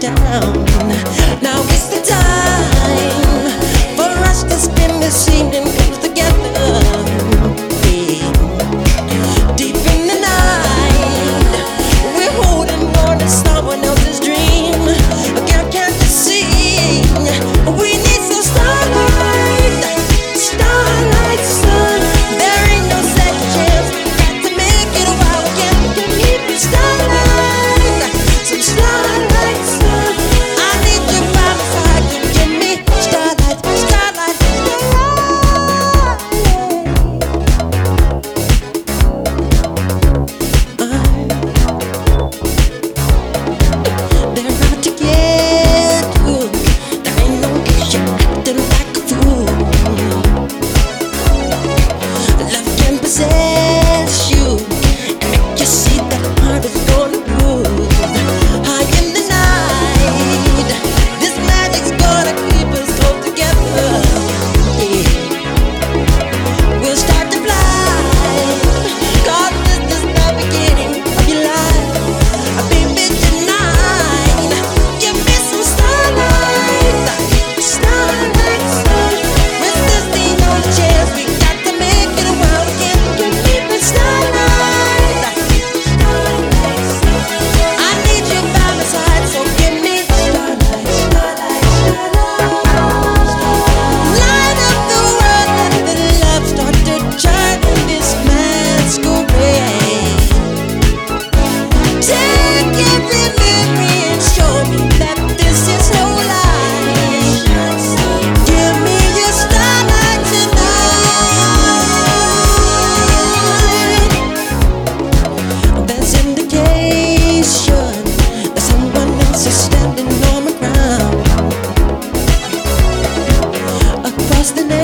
Take every memory and Just the name?